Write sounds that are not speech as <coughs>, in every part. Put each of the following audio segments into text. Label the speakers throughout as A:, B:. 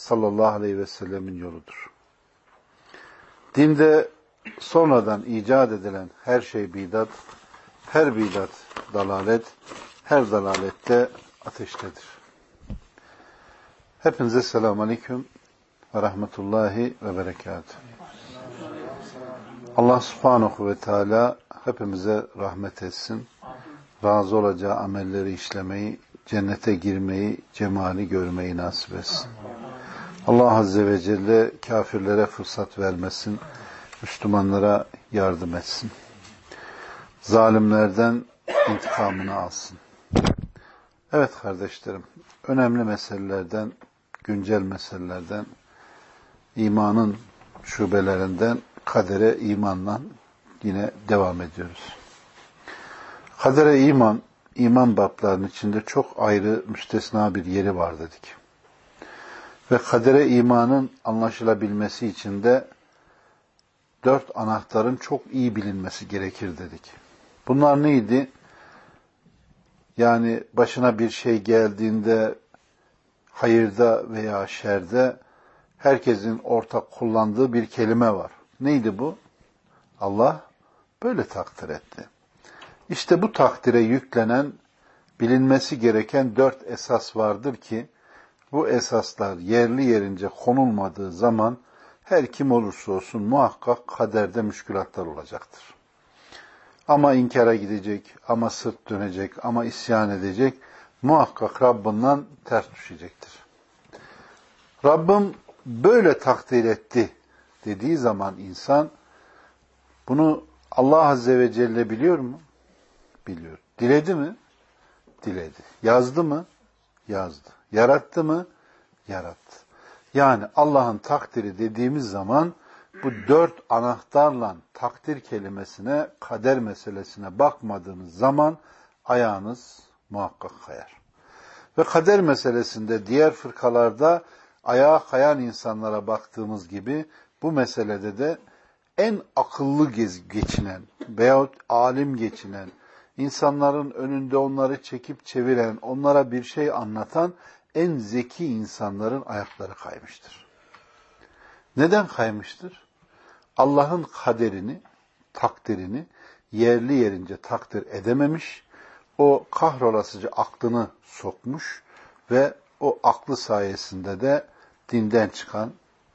A: sallallahu aleyhi ve sellemin yoludur. Dinde sonradan icat edilen her şey bidat, her bidat dalalet, her dalalette ateştedir. Hepinize selamun aleyküm ve rahmetullahi ve berekatuhu. Allah subhanahu ve teala hepimize rahmet etsin. Razı olacağı amelleri işlemeyi, cennete girmeyi, cemali görmeyi nasip etsin. Allah Azze ve Celle kafirlere fırsat vermesin, Müslümanlara yardım etsin. Zalimlerden intikamını alsın. Evet kardeşlerim, önemli meselelerden, güncel meselelerden, imanın şubelerinden kadere imanla yine devam ediyoruz. Kadere iman, iman bablarının içinde çok ayrı müstesna bir yeri var dedik. Ve kadere imanın anlaşılabilmesi için de dört anahtarın çok iyi bilinmesi gerekir dedik. Bunlar neydi? Yani başına bir şey geldiğinde hayırda veya şerde herkesin ortak kullandığı bir kelime var. Neydi bu? Allah böyle takdir etti. İşte bu takdire yüklenen bilinmesi gereken dört esas vardır ki bu esaslar yerli yerince konulmadığı zaman her kim olursa olsun muhakkak kaderde müşkülatlar olacaktır. Ama inkara gidecek, ama sırt dönecek, ama isyan edecek, muhakkak Rabbinden ters düşecektir. Rabbim böyle takdir etti dediği zaman insan bunu Allah Azze ve Celle biliyor mu? Biliyor. Diledi mi? Diledi. Yazdı mı? Yazdı. Yarattı mı? Yarattı. Yani Allah'ın takdiri dediğimiz zaman bu dört anahtarla takdir kelimesine, kader meselesine bakmadığınız zaman ayağınız muhakkak kayar. Ve kader meselesinde diğer fırkalarda ayağa kayan insanlara baktığımız gibi bu meselede de en akıllı geçinen veyahut alim geçinen, insanların önünde onları çekip çeviren, onlara bir şey anlatan en zeki insanların ayakları kaymıştır. Neden kaymıştır? Allah'ın kaderini, takdirini yerli yerince takdir edememiş, o kahrolasıcı aklını sokmuş ve o aklı sayesinde de dinden çıkan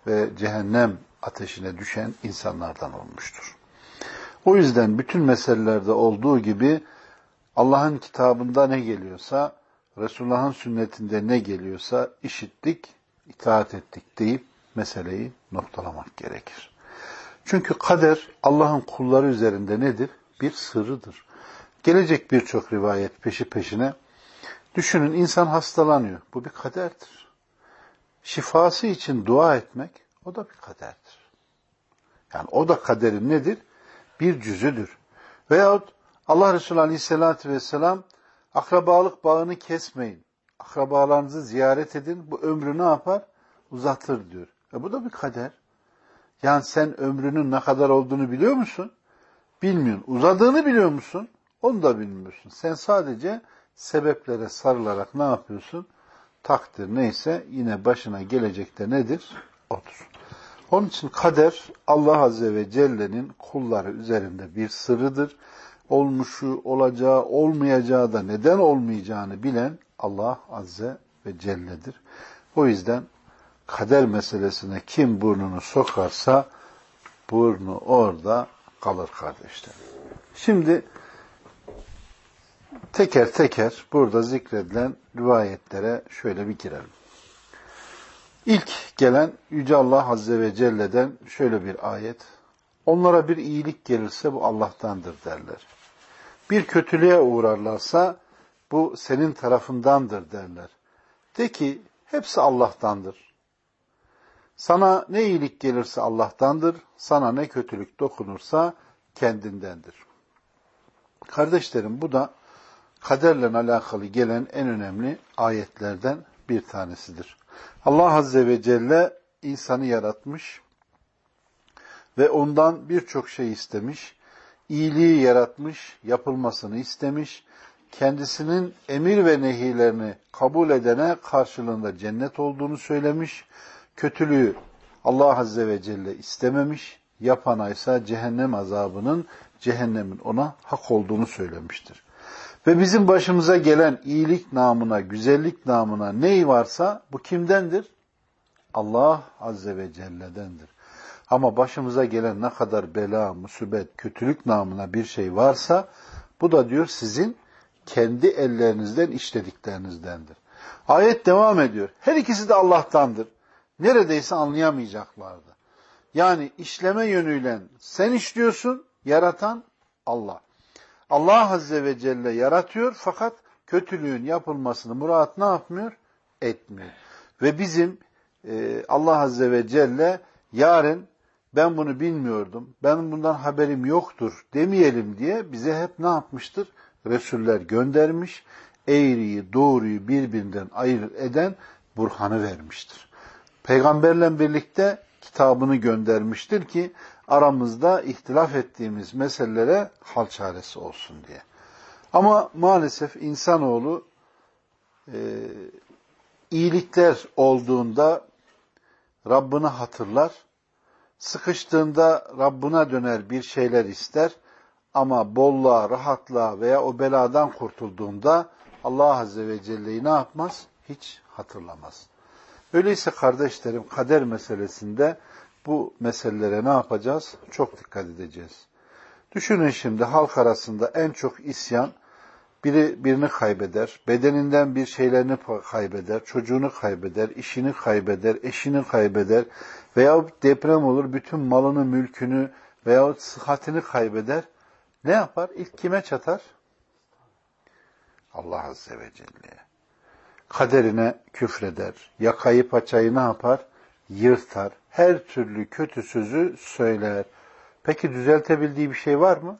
A: ve cehennem ateşine düşen insanlardan olmuştur. O yüzden bütün meselelerde olduğu gibi Allah'ın kitabında ne geliyorsa, Resulullah'ın sünnetinde ne geliyorsa işittik, itaat ettik deyip meseleyi noktalamak gerekir. Çünkü kader Allah'ın kulları üzerinde nedir? Bir sırrıdır. Gelecek birçok rivayet peşi peşine. Düşünün insan hastalanıyor. Bu bir kaderdir. Şifası için dua etmek o da bir kaderdir. Yani o da kaderin nedir? Bir cüzüdür. Veyahut Allah Resulü Aleyhisselatü Vesselam akrabalık bağını kesmeyin. Akrabalarınızı ziyaret edin. Bu ömrü ne yapar? Uzatır diyor. E bu da bir kader. Yani sen ömrünün ne kadar olduğunu biliyor musun? Bilmiyorsun. Uzadığını biliyor musun? Onu da bilmiyorsun. Sen sadece sebeplere sarılarak ne yapıyorsun? Takdir neyse yine başına gelecek de nedir? Odur. Onun için kader Allah Azze ve Celle'nin kulları üzerinde bir sırrıdır. Olmuşu, olacağı, olmayacağı da neden olmayacağını bilen Allah Azze ve Celle'dir. O yüzden kader meselesine kim burnunu sokarsa burnu orada kalır kardeşler. Şimdi teker teker burada zikredilen rivayetlere şöyle bir girelim. İlk gelen Yüce Allah Azze ve Celle'den şöyle bir ayet. Onlara bir iyilik gelirse bu Allah'tandır derler. Bir kötülüğe uğrarlarsa bu senin tarafındandır derler. De ki hepsi Allah'tandır. Sana ne iyilik gelirse Allah'tandır, sana ne kötülük dokunursa kendindendir. Kardeşlerim bu da kaderle alakalı gelen en önemli ayetlerden bir tanesidir. Allah Azze ve Celle insanı yaratmış ve ondan birçok şey istemiş, iyiliği yaratmış, yapılmasını istemiş, kendisinin emir ve nehilerini kabul edene karşılığında cennet olduğunu söylemiş, kötülüğü Allah Azze ve Celle istememiş, yapana ise cehennem azabının, cehennemin ona hak olduğunu söylemiştir. Ve bizim başımıza gelen iyilik namına, güzellik namına ney varsa bu kimdendir? Allah Azze ve Celle'dendir. Ama başımıza gelen ne kadar bela, musibet, kötülük namına bir şey varsa bu da diyor sizin kendi ellerinizden işlediklerinizdendir. Ayet devam ediyor. Her ikisi de Allah'tandır. Neredeyse anlayamayacaklardı. Yani işleme yönüyle sen işliyorsun, yaratan Allah. Allah Azze ve Celle yaratıyor fakat kötülüğün yapılmasını murat ne yapmıyor? Etmiyor. Ve bizim e, Allah Azze ve Celle yarın ben bunu bilmiyordum, ben bundan haberim yoktur demeyelim diye bize hep ne yapmıştır? Resuller göndermiş, eğriyi, doğruyu birbirinden ayırt eden burhanı vermiştir. Peygamberle birlikte kitabını göndermiştir ki aramızda ihtilaf ettiğimiz meselelere hal çaresi olsun diye. Ama maalesef insanoğlu e, iyilikler olduğunda Rabbini hatırlar, sıkıştığında Rabbına döner bir şeyler ister ama bolluğa, rahatlığa veya o beladan kurtulduğunda Allah Azze ve Celle'yi ne yapmaz? Hiç hatırlamaz. Öyleyse kardeşlerim kader meselesinde bu meselelere ne yapacağız? Çok dikkat edeceğiz. Düşünün şimdi halk arasında en çok isyan biri birini kaybeder, bedeninden bir şeylerini kaybeder, çocuğunu kaybeder, işini kaybeder, eşini kaybeder veya deprem olur bütün malını, mülkünü veya sıhhatini kaybeder. Ne yapar? İlk kime çatar? Allah Azze ve Celle'ye. Kaderine küfreder. Yakayı paçayı ne yapar? Yırtar. Her türlü kötü sözü söyler. Peki düzeltebildiği bir şey var mı?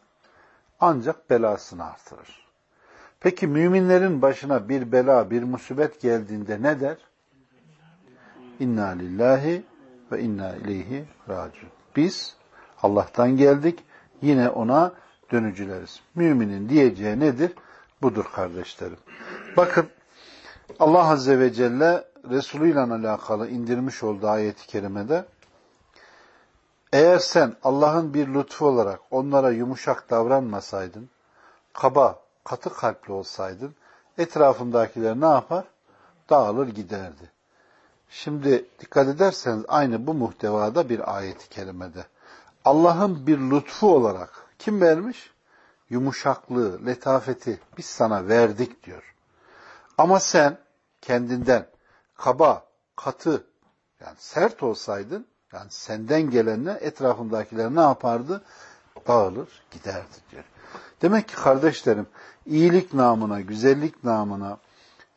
A: Ancak belasını artırır. Peki müminlerin başına bir bela, bir musibet geldiğinde ne der? İnna lillahi ve inna ileyhi raciun. Biz Allah'tan geldik, yine ona dönücüleriz. Müminin diyeceği nedir? Budur kardeşlerim. Bakın Allah Azze ve Celle Resulü ile alakalı indirmiş olduğu ayeti kerimede eğer sen Allah'ın bir lütfu olarak onlara yumuşak davranmasaydın, kaba, katı kalpli olsaydın, etrafındakiler ne yapar? Dağılır giderdi. Şimdi dikkat ederseniz aynı bu muhtevada bir ayeti kerimede. Allah'ın bir lütfu olarak kim vermiş? Yumuşaklığı, letafeti biz sana verdik diyor. Ama sen kendinden kaba, katı, yani sert olsaydın, yani senden gelenle etrafındakiler ne yapardı? Dağılır, giderdi diyor. Demek ki kardeşlerim, iyilik namına, güzellik namına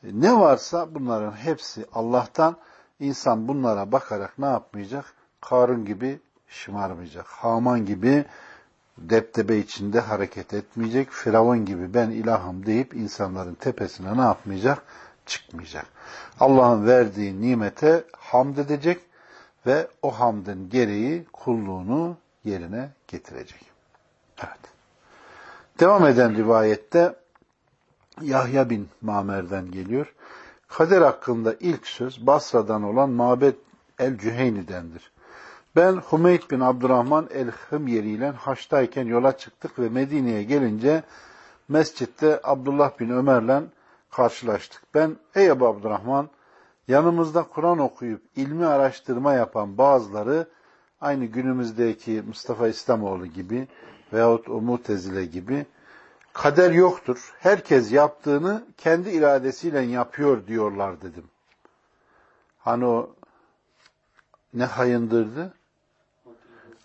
A: e, ne varsa bunların hepsi Allah'tan insan bunlara bakarak ne yapmayacak? Karun gibi şımarmayacak. Haman gibi deptebe içinde hareket etmeyecek. Firavun gibi ben ilahım deyip insanların tepesine ne yapmayacak? Çıkmayacak. Allah'ın verdiği nimete hamd edecek ve o hamdın gereği kulluğunu yerine getirecek. Evet. Devam eden rivayette Yahya bin Mamer'den geliyor. Kader hakkında ilk söz Basra'dan olan Mabed el-Cüheyni'dendir. Ben Hümeyd bin Abdurrahman el-Hımyeri ile Haç'tayken yola çıktık ve Medine'ye gelince mescitte Abdullah bin Ömer'le karşılaştık. Ben ey Ebu Abdurrahman yanımızda Kur'an okuyup ilmi araştırma yapan bazıları aynı günümüzdeki Mustafa İslamoğlu gibi veyahut o Mutezile gibi kader yoktur. Herkes yaptığını kendi iradesiyle yapıyor diyorlar dedim. Hani o ne hayındırdı?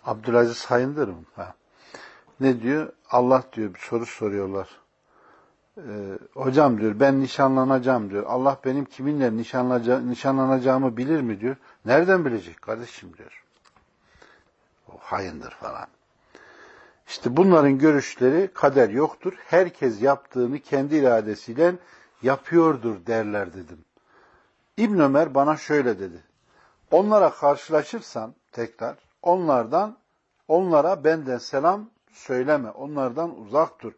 A: Abdülaziz hayındır mı? Ha. Ne diyor? Allah diyor bir soru soruyorlar. e, hocam diyor ben nişanlanacağım diyor. Allah benim kiminle nişanlanacağımı bilir mi diyor. Nereden bilecek kardeşim diyor. O hayındır falan. İşte bunların görüşleri kader yoktur. Herkes yaptığını kendi iradesiyle yapıyordur derler dedim. İbn Ömer bana şöyle dedi. Onlara karşılaşırsan tekrar onlardan onlara benden selam söyleme. Onlardan uzak dur.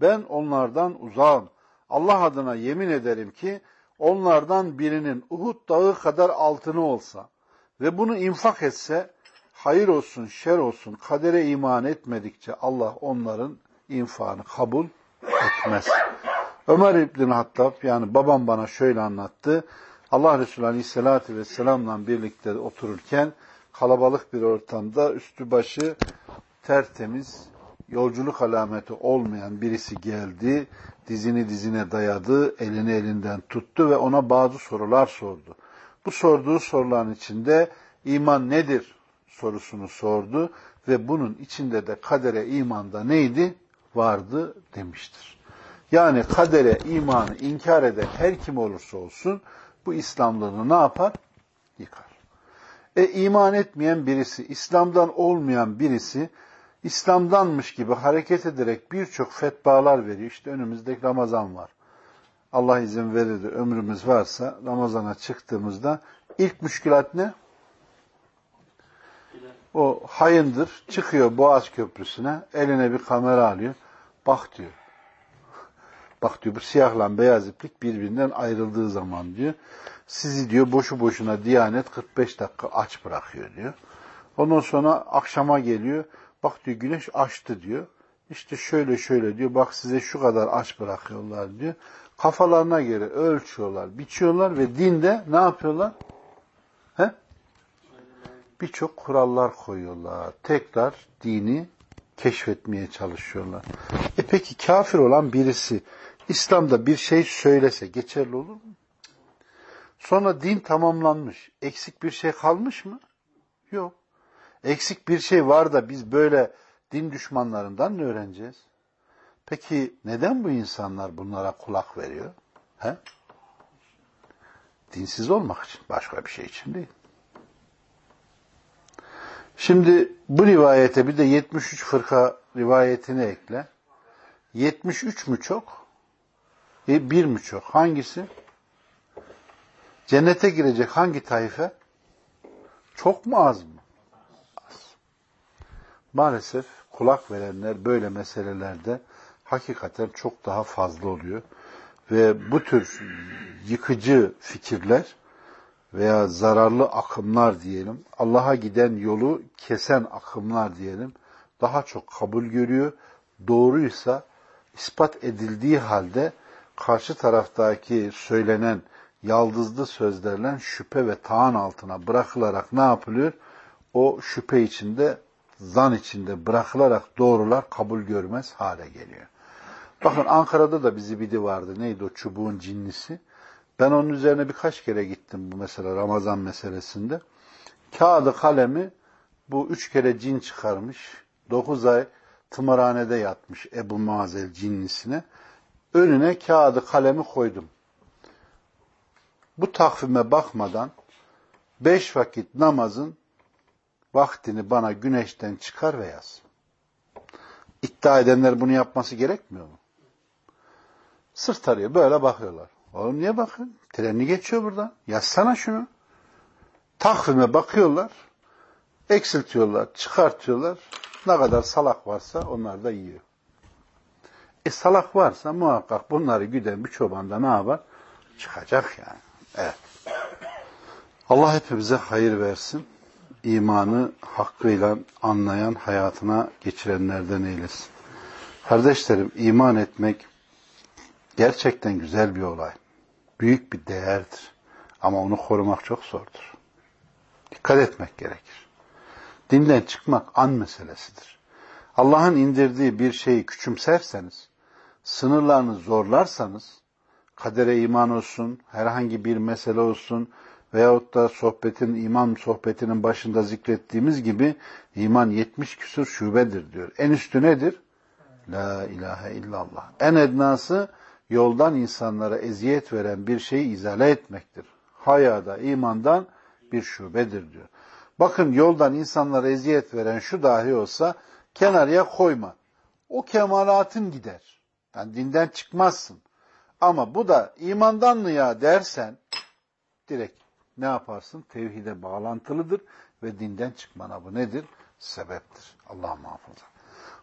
A: Ben onlardan uzağım. Allah adına yemin ederim ki onlardan birinin Uhud dağı kadar altını olsa ve bunu infak etse hayır olsun, şer olsun, kadere iman etmedikçe Allah onların infakını kabul etmez. Ömer İbn Hattab yani babam bana şöyle anlattı. Allah Resulü Aleyhisselatü Vesselam'la birlikte otururken kalabalık bir ortamda üstü başı tertemiz, yolculuk alameti olmayan birisi geldi, dizini dizine dayadı, elini elinden tuttu ve ona bazı sorular sordu. Bu sorduğu soruların içinde iman nedir sorusunu sordu ve bunun içinde de kadere imanda neydi? Vardı demiştir. Yani kadere imanı inkar eden her kim olursa olsun bu İslamlığını ne yapar? Yıkar. E iman etmeyen birisi, İslam'dan olmayan birisi İslam'danmış gibi hareket ederek birçok fetvalar veriyor. İşte önümüzdeki Ramazan var. Allah izin verir ömrümüz varsa Ramazan'a çıktığımızda ilk müşkilat ne? O hayındır. Çıkıyor Boğaz Köprüsü'ne. Eline bir kamera alıyor. Bak diyor. Bak diyor bu siyahla beyaz iplik birbirinden ayrıldığı zaman diyor. Sizi diyor boşu boşuna Diyanet 45 dakika aç bırakıyor diyor. Ondan sonra akşama geliyor. Bak diyor güneş açtı diyor. İşte şöyle şöyle diyor. Bak size şu kadar aç bırakıyorlar diyor. Kafalarına göre ölçüyorlar, biçiyorlar ve dinde ne yapıyorlar? Birçok kurallar koyuyorlar. Tekrar dini keşfetmeye çalışıyorlar. E peki kafir olan birisi İslam'da bir şey söylese geçerli olur mu? Sonra din tamamlanmış. Eksik bir şey kalmış mı? Yok. Eksik bir şey var da biz böyle din düşmanlarından mı öğreneceğiz? Peki neden bu insanlar bunlara kulak veriyor? He? Dinsiz olmak için, başka bir şey için değil. Şimdi bu rivayete bir de 73 fırka rivayetini ekle. 73 mü çok? E, bir mi çok? Hangisi? Cennete girecek hangi taife? Çok mu az mı? Az. Maalesef kulak verenler böyle meselelerde hakikaten çok daha fazla oluyor. Ve bu tür yıkıcı fikirler veya zararlı akımlar diyelim, Allah'a giden yolu kesen akımlar diyelim, daha çok kabul görüyor. Doğruysa ispat edildiği halde karşı taraftaki söylenen yaldızlı sözlerle şüphe ve taan altına bırakılarak ne yapılıyor? O şüphe içinde, zan içinde bırakılarak doğrular kabul görmez hale geliyor. Bakın Ankara'da da bir zibidi vardı. Neydi o çubuğun cinnisi? Ben onun üzerine birkaç kere gittim bu mesela Ramazan meselesinde. Kağıdı kalemi bu üç kere cin çıkarmış. Dokuz ay tımarhanede yatmış Ebu Mazel cinnisine. Önüne kağıdı kalemi koydum. Bu takvime bakmadan beş vakit namazın vaktini bana güneşten çıkar ve yaz. İddia edenler bunu yapması gerekmiyor mu? Sırt tarıyor. Böyle bakıyorlar. Oğlum niye bakın? Treni geçiyor burada. Yazsana şunu. Takvime bakıyorlar. Eksiltiyorlar, çıkartıyorlar. Ne kadar salak varsa onlar da yiyor. E salak varsa muhakkak bunları güden bir çoban da ne yapar? Çıkacak yani. Evet. Allah hepimize hayır versin. İmanı hakkıyla anlayan, hayatına geçirenlerden eylesin. Kardeşlerim, iman etmek gerçekten güzel bir olay. Büyük bir değerdir. Ama onu korumak çok zordur. Dikkat etmek gerekir. Dinden çıkmak an meselesidir. Allah'ın indirdiği bir şeyi küçümserseniz, sınırlarını zorlarsanız, kadere iman olsun, herhangi bir mesele olsun veyahut da sohbetin, iman sohbetinin başında zikrettiğimiz gibi iman 70 küsur şubedir diyor. En üstü nedir? La ilahe illallah. En ednası yoldan insanlara eziyet veren bir şeyi izale etmektir. Hayada imandan bir şubedir diyor. Bakın yoldan insanlara eziyet veren şu dahi olsa kenarıya koyma. O kemalatın gider. Yani dinden çıkmazsın. Ama bu da imandan mı ya dersen direkt ne yaparsın? Tevhide bağlantılıdır ve dinden çıkmana bu nedir? Sebeptir. Allah muhafaza.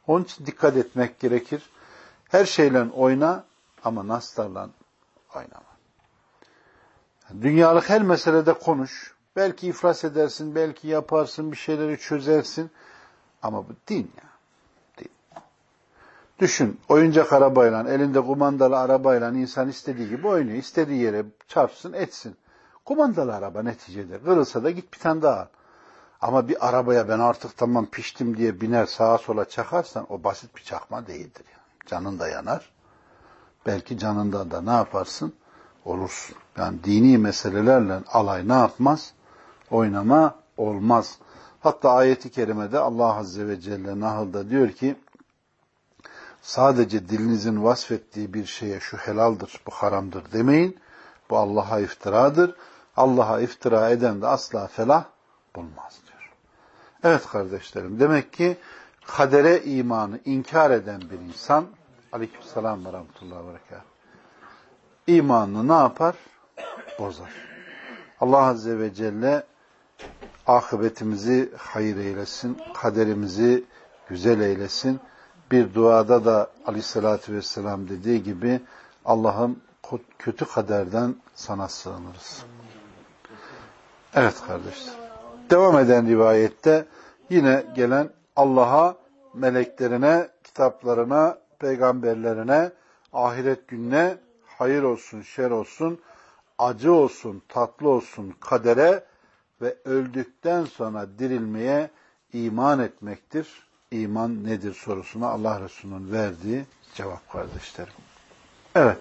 A: Onun için dikkat etmek gerekir. Her şeyle oyna ama naslarla oynama. Dünyalık her meselede konuş. Belki iflas edersin, belki yaparsın, bir şeyleri çözersin. Ama bu din ya. Din. Düşün, oyuncak arabayla, elinde kumandalı arabayla insan istediği gibi oynuyor. İstediği yere çarpsın, etsin. Kumandalı araba neticede. Kırılsa da git bir tane daha al. Ama bir arabaya ben artık tamam piştim diye biner sağa sola çakarsan o basit bir çakma değildir. Yani. Canın da yanar. Belki canında da ne yaparsın? Olursun. Yani dini meselelerle alay ne yapmaz? Oynama olmaz. Hatta ayeti kerimede Allah Azze ve Celle Nahl'da diyor ki sadece dilinizin vasfettiği bir şeye şu helaldir, bu haramdır demeyin. Bu Allah'a iftiradır. Allah'a iftira eden de asla felah bulmaz diyor. Evet kardeşlerim demek ki kadere imanı inkar eden bir insan aleykümselam ve rahmetullahi ve berekat imanını ne yapar? Bozar. Allah Azze ve Celle akıbetimizi hayır eylesin, kaderimizi güzel eylesin. Bir duada da aleyhissalatü vesselam dediği gibi Allah'ım kötü kaderden sana sığınırız. Evet kardeşler. Devam eden rivayette yine gelen Allah'a, meleklerine, kitaplarına, peygamberlerine, ahiret gününe hayır olsun, şer olsun, acı olsun, tatlı olsun kadere ve öldükten sonra dirilmeye iman etmektir. İman nedir sorusuna Allah Resulü'nün verdiği cevap kardeşlerim. Evet.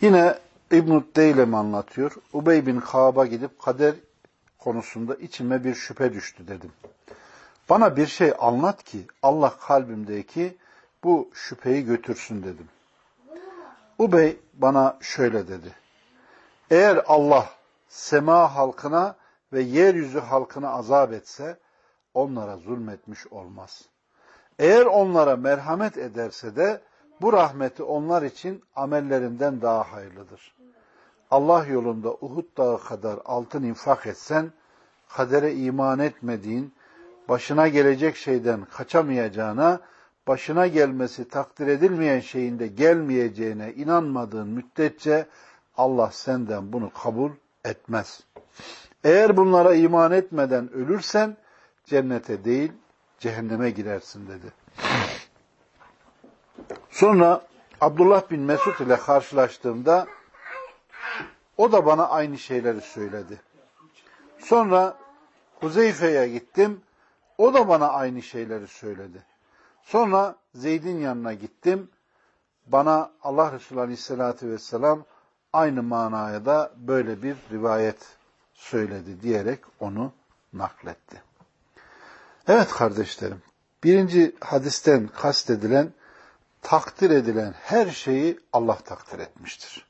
A: Yine İbn-i Deylem anlatıyor. Ubey bin Kaab'a gidip kader konusunda içime bir şüphe düştü dedim. Bana bir şey anlat ki Allah kalbimdeki bu şüpheyi götürsün dedim. Ubey bana şöyle dedi. Eğer Allah sema halkına ve yeryüzü halkına azap etse onlara zulmetmiş olmaz. Eğer onlara merhamet ederse de bu rahmeti onlar için amellerinden daha hayırlıdır. Allah yolunda Uhud dağı kadar altın infak etsen, kadere iman etmediğin, başına gelecek şeyden kaçamayacağına, başına gelmesi takdir edilmeyen şeyin de gelmeyeceğine inanmadığın müddetçe Allah senden bunu kabul etmez. Eğer bunlara iman etmeden ölürsen cennete değil cehenneme girersin dedi. Sonra Abdullah bin Mesud ile karşılaştığımda o da bana aynı şeyleri söyledi. Sonra Huzeyfe'ye gittim. O da bana aynı şeyleri söyledi. Sonra Zeyd'in yanına gittim. Bana Allah Resulü Aleyhisselatü Vesselam aynı manaya da böyle bir rivayet söyledi diyerek onu nakletti. Evet kardeşlerim, birinci hadisten kastedilen, takdir edilen her şeyi Allah takdir etmiştir.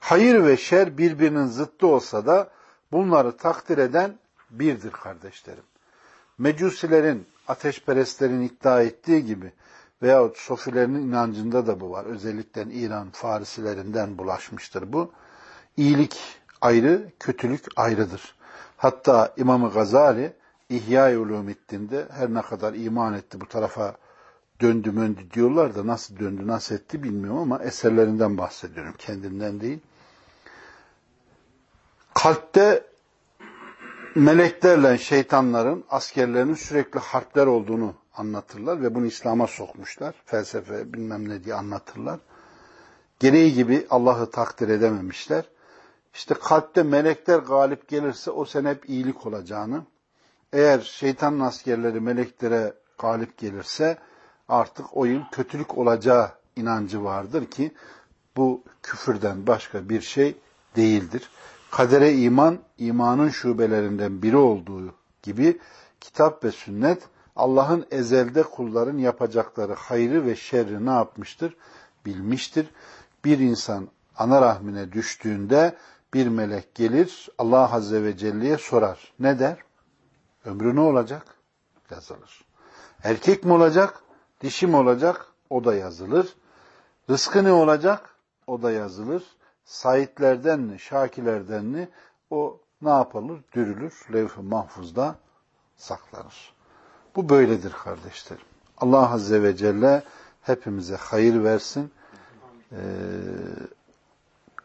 A: Hayır ve şer birbirinin zıttı olsa da bunları takdir eden birdir kardeşlerim. Mecusilerin, ateşperestlerin iddia ettiği gibi veyahut sofilerinin inancında da bu var. Özellikle İran Farisilerinden bulaşmıştır bu. İyilik ayrı, kötülük ayrıdır. Hatta İmam-ı Gazali İhya-i Ulumiddin'de her ne kadar iman etti bu tarafa döndü möndü diyorlar da nasıl döndü nasıl etti bilmiyorum ama eserlerinden bahsediyorum kendinden değil. Kalpte meleklerle şeytanların, askerlerinin sürekli harpler olduğunu anlatırlar ve bunu İslam'a sokmuşlar. Felsefe bilmem ne diye anlatırlar. Gereği gibi Allah'ı takdir edememişler. İşte kalpte melekler galip gelirse o sen hep iyilik olacağını, eğer şeytanın askerleri meleklere galip gelirse artık o yıl kötülük olacağı inancı vardır ki bu küfürden başka bir şey değildir. Kadere iman, imanın şubelerinden biri olduğu gibi kitap ve sünnet Allah'ın ezelde kulların yapacakları hayrı ve şerri ne yapmıştır? Bilmiştir. bir insan ana rahmine düştüğünde bir melek gelir Allah Azze ve Celle'ye sorar. Ne der? Ömrü ne olacak? Yazılır. Erkek mi olacak? Dişi mi olacak? O da yazılır. Rızkı ne olacak? O da yazılır. Saitlerden mi, şakilerden mi? O ne yapılır? Dürülür. Levh-i mahfuzda saklanır. Bu böyledir kardeşlerim. Allah Azze ve Celle hepimize hayır versin. Ee,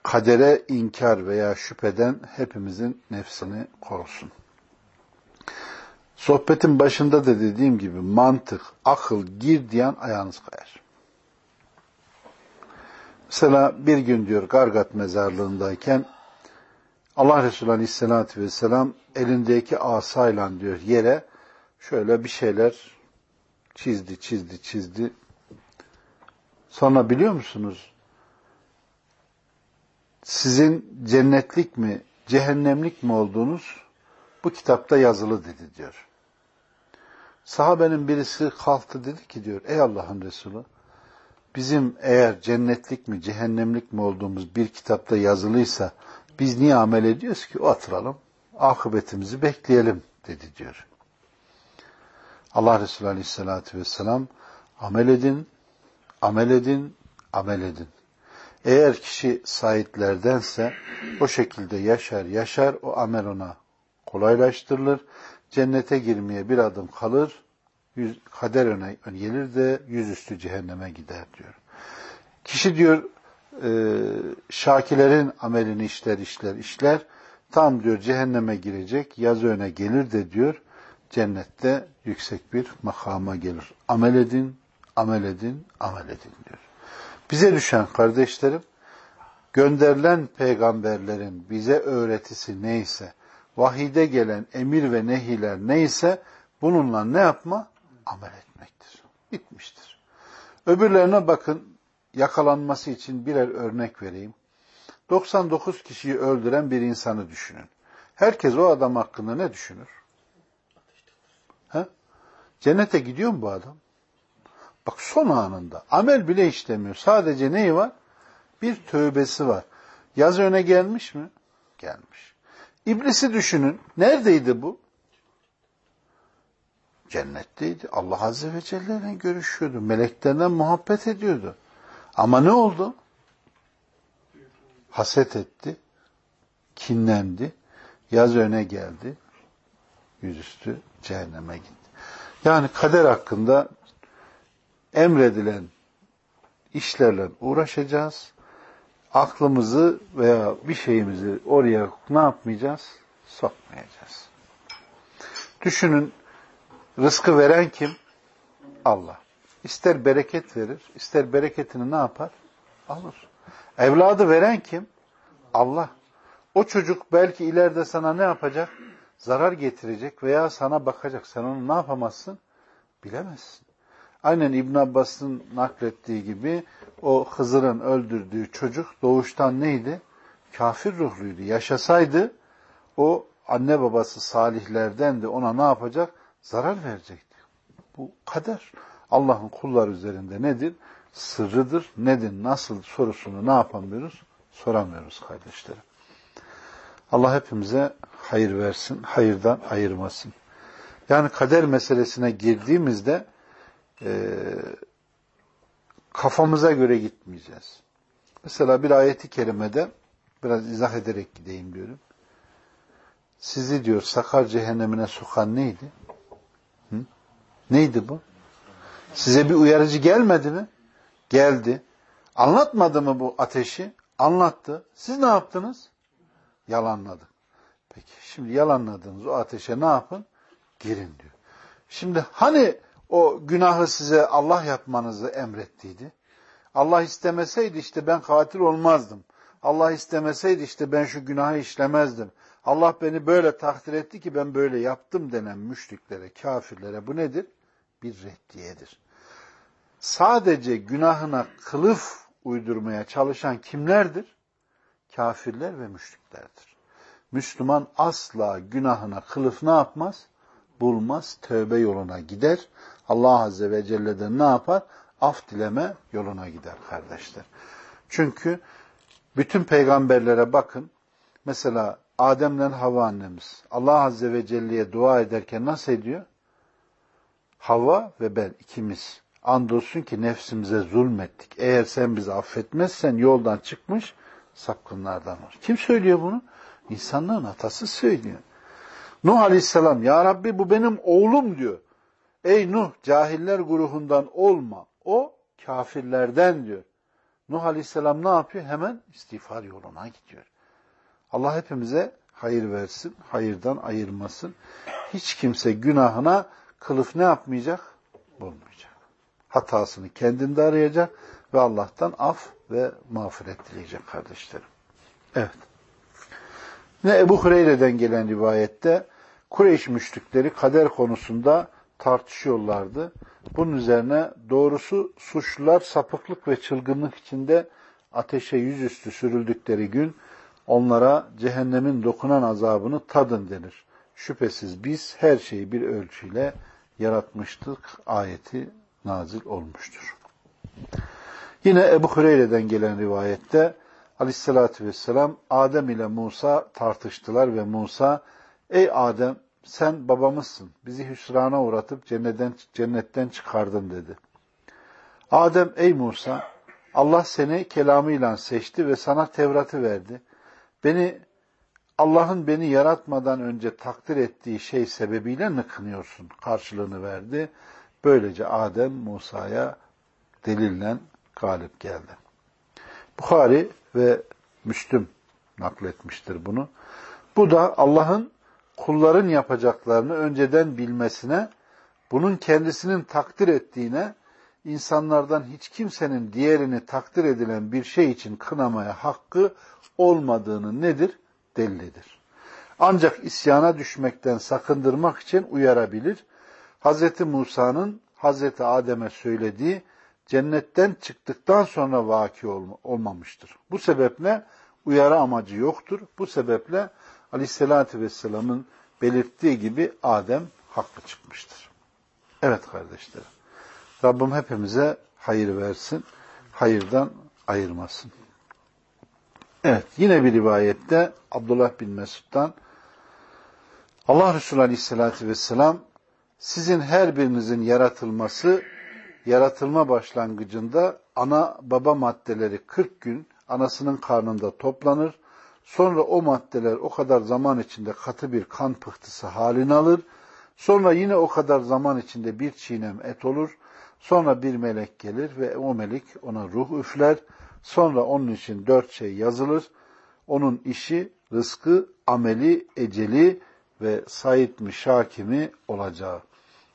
A: kadere inkar veya şüpheden hepimizin nefsini korusun. Sohbetin başında da dediğim gibi mantık, akıl gir diyen ayağınız kayar. Mesela bir gün diyor Gargat mezarlığındayken Allah Resulü Aleyhisselatü Vesselam elindeki asayla diyor yere şöyle bir şeyler çizdi, çizdi, çizdi. Sonra biliyor musunuz? Sizin cennetlik mi, cehennemlik mi olduğunuz bu kitapta yazılı dedi diyor. Sahabenin birisi kalktı dedi ki diyor, ey Allah'ın Resulü, bizim eğer cennetlik mi, cehennemlik mi olduğumuz bir kitapta yazılıysa biz niye amel ediyoruz ki? Oturalım, akıbetimizi bekleyelim dedi diyor. Allah Resulü Aleyhisselatü Vesselam amel edin, amel edin, amel edin. Eğer kişi sahiplerdense o şekilde yaşar yaşar o amel ona kolaylaştırılır. Cennete girmeye bir adım kalır. Yüz, kader öne gelir de yüzüstü cehenneme gider diyor. Kişi diyor e, şakilerin amelini işler işler işler. Tam diyor cehenneme girecek yazı öne gelir de diyor cennette yüksek bir makama gelir. Amel edin, amel edin, amel edin diyor. Bize düşen kardeşlerim, gönderilen peygamberlerin bize öğretisi neyse, vahide gelen emir ve nehiler neyse, bununla ne yapma? Amel etmektir. Bitmiştir. Öbürlerine bakın, yakalanması için birer örnek vereyim. 99 kişiyi öldüren bir insanı düşünün. Herkes o adam hakkında ne düşünür? He? Cennete gidiyor mu bu adam? Bak son anında. Amel bile işlemiyor. Sadece neyi var? Bir tövbesi var. Yaz öne gelmiş mi? Gelmiş. İblisi düşünün. Neredeydi bu? Cennetteydi. Allah Azze ve Celle ile görüşüyordu. Meleklerle muhabbet ediyordu. Ama ne oldu? Haset etti. Kinlendi. Yaz öne geldi. Yüzüstü cehenneme gitti. Yani kader hakkında emredilen işlerle uğraşacağız. Aklımızı veya bir şeyimizi oraya ne yapmayacağız? Sokmayacağız. Düşünün, rızkı veren kim? Allah. İster bereket verir, ister bereketini ne yapar? Alır. Evladı veren kim? Allah. O çocuk belki ileride sana ne yapacak? Zarar getirecek veya sana bakacak. Sen onu ne yapamazsın? Bilemezsin. Aynen İbn Abbas'ın naklettiği gibi o Hızır'ın öldürdüğü çocuk doğuştan neydi? Kafir ruhluydu. Yaşasaydı o anne babası salihlerden de ona ne yapacak? Zarar verecekti. Bu kader. Allah'ın kullar üzerinde nedir? Sırrıdır. Nedir? Nasıl sorusunu ne yapamıyoruz? Soramıyoruz kardeşlerim. Allah hepimize hayır versin, hayırdan ayırmasın. Yani kader meselesine girdiğimizde e, kafamıza göre gitmeyeceğiz. Mesela bir ayeti kerimede biraz izah ederek gideyim diyorum. Sizi diyor sakar cehennemine sokan neydi? Neydi bu? Size bir uyarıcı gelmedi mi? Geldi. Anlatmadı mı bu ateşi? Anlattı. Siz ne yaptınız? Yalanladık. Peki şimdi yalanladığınız o ateşe ne yapın? Girin diyor. Şimdi hani o günahı size Allah yapmanızı emrettiydi. Allah istemeseydi işte ben katil olmazdım. Allah istemeseydi işte ben şu günahı işlemezdim. Allah beni böyle takdir etti ki ben böyle yaptım denen müşriklere, kafirlere bu nedir? Bir reddiyedir. Sadece günahına kılıf uydurmaya çalışan kimlerdir? Kafirler ve müşriklerdir. Müslüman asla günahına kılıf ne yapmaz? Bulmaz, tövbe yoluna gider. Allah Azze ve Celle'den ne yapar? Af dileme yoluna gider kardeşler. Çünkü bütün peygamberlere bakın. Mesela Adem'le Havva annemiz Allah Azze ve Celle'ye dua ederken nasıl ediyor? Havva ve ben ikimiz andolsun ki nefsimize zulmettik. Eğer sen bizi affetmezsen yoldan çıkmış sapkınlardan olur. Kim söylüyor bunu? İnsanlığın atası söylüyor. Nuh Aleyhisselam, Ya Rabbi bu benim oğlum diyor. Ey Nuh cahiller grubundan olma. O kafirlerden diyor. Nuh Aleyhisselam ne yapıyor? Hemen istiğfar yoluna gidiyor. Allah hepimize hayır versin, hayırdan ayırmasın. Hiç kimse günahına kılıf ne yapmayacak? Bulmayacak. Hatasını kendinde arayacak ve Allah'tan af ve mağfiret dileyecek kardeşlerim. Evet. Ne Ebu Hureyre'den gelen rivayette Kureyş müşrikleri kader konusunda tartışıyorlardı. Bunun üzerine doğrusu suçlular sapıklık ve çılgınlık içinde ateşe yüzüstü sürüldükleri gün onlara cehennemin dokunan azabını tadın denir. Şüphesiz biz her şeyi bir ölçüyle yaratmıştık ayeti nazil olmuştur. Yine Ebu Hureyre'den gelen rivayette Aleyhisselatü Vesselam Adem ile Musa tartıştılar ve Musa Ey Adem sen babamızsın. Bizi hüsrana uğratıp cennetten, cennetten çıkardın dedi. Adem ey Musa Allah seni kelamıyla seçti ve sana Tevrat'ı verdi. Beni Allah'ın beni yaratmadan önce takdir ettiği şey sebebiyle mi kınıyorsun? Karşılığını verdi. Böylece Adem Musa'ya delille galip geldi. Bukhari ve Müslüm nakletmiştir bunu. Bu da Allah'ın kulların yapacaklarını önceden bilmesine, bunun kendisinin takdir ettiğine, insanlardan hiç kimsenin diğerini takdir edilen bir şey için kınamaya hakkı olmadığını nedir? Dellidir. Ancak isyana düşmekten sakındırmak için uyarabilir. Hz. Musa'nın Hz. Adem'e söylediği cennetten çıktıktan sonra vaki olmamıştır. Bu sebeple uyarı amacı yoktur. Bu sebeple Aleyhisselatü Vesselam'ın belirttiği gibi Adem haklı çıkmıştır. Evet kardeşlerim. Rabbim hepimize hayır versin, hayırdan ayırmasın. Evet, yine bir rivayette Abdullah bin Mesud'dan Allah Resulü Aleyhisselatü Vesselam sizin her birinizin yaratılması yaratılma başlangıcında ana baba maddeleri 40 gün anasının karnında toplanır. Sonra o maddeler o kadar zaman içinde katı bir kan pıhtısı halini alır. Sonra yine o kadar zaman içinde bir çiğnem et olur. Sonra bir melek gelir ve o melek ona ruh üfler. Sonra onun için dört şey yazılır. Onun işi, rızkı, ameli, eceli ve Said mi Şakimi olacağı.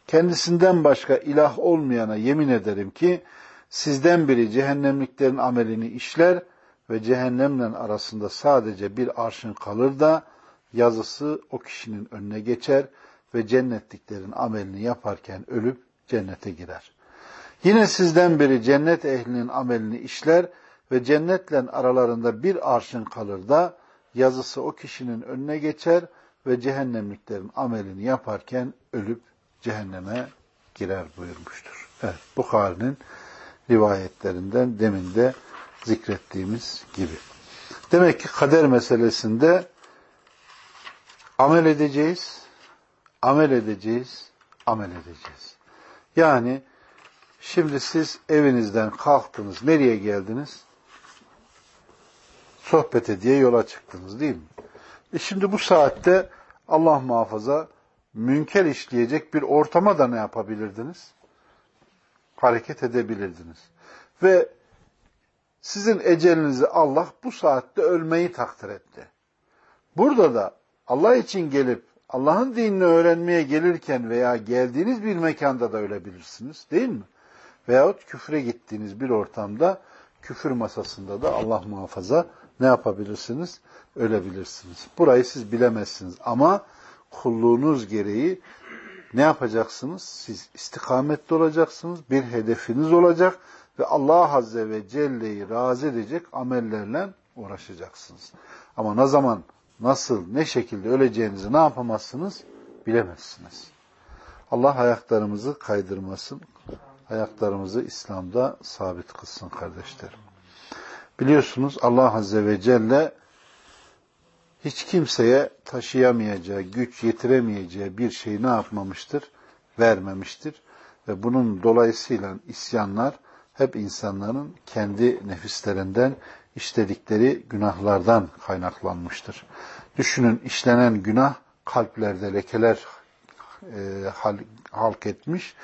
A: Kendisinden başka ilah olmayana yemin ederim ki sizden biri cehennemliklerin amelini işler ve cehennemle arasında sadece bir arşın kalır da yazısı o kişinin önüne geçer ve cennetliklerin amelini yaparken ölüp cennete girer. Yine sizden biri cennet ehlinin amelini işler ve cennetle aralarında bir arşın kalır da yazısı o kişinin önüne geçer ve cehennemliklerin amelini yaparken ölüp cehenneme girer buyurmuştur. Evet, Bukhari'nin rivayetlerinden demin de zikrettiğimiz gibi. Demek ki kader meselesinde amel edeceğiz, amel edeceğiz, amel edeceğiz. Yani şimdi siz evinizden kalktınız, nereye geldiniz? Sohbete diye yola çıktınız değil mi? E şimdi bu saatte Allah muhafaza münker işleyecek bir ortama da ne yapabilirdiniz? Hareket edebilirdiniz. Ve sizin ecelinizi Allah bu saatte ölmeyi takdir etti. Burada da Allah için gelip Allah'ın dinini öğrenmeye gelirken veya geldiğiniz bir mekanda da ölebilirsiniz değil mi? Veyahut küfre gittiğiniz bir ortamda küfür masasında da Allah muhafaza ne yapabilirsiniz? Ölebilirsiniz. Burayı siz bilemezsiniz ama kulluğunuz gereği ne yapacaksınız? Siz istikametli olacaksınız, bir hedefiniz olacak ve Allah Azze ve Celle'yi razı edecek amellerle uğraşacaksınız. Ama ne zaman, nasıl, ne şekilde öleceğinizi ne yapamazsınız? Bilemezsiniz. Allah ayaklarımızı kaydırmasın, ayaklarımızı İslam'da sabit kılsın kardeşlerim. Biliyorsunuz Allah Azze ve Celle hiç kimseye taşıyamayacağı, güç yetiremeyeceği bir şey ne yapmamıştır? Vermemiştir. Ve bunun dolayısıyla isyanlar hep insanların kendi nefislerinden işledikleri günahlardan kaynaklanmıştır. Düşünün işlenen günah kalplerde lekeler e, halk etmiş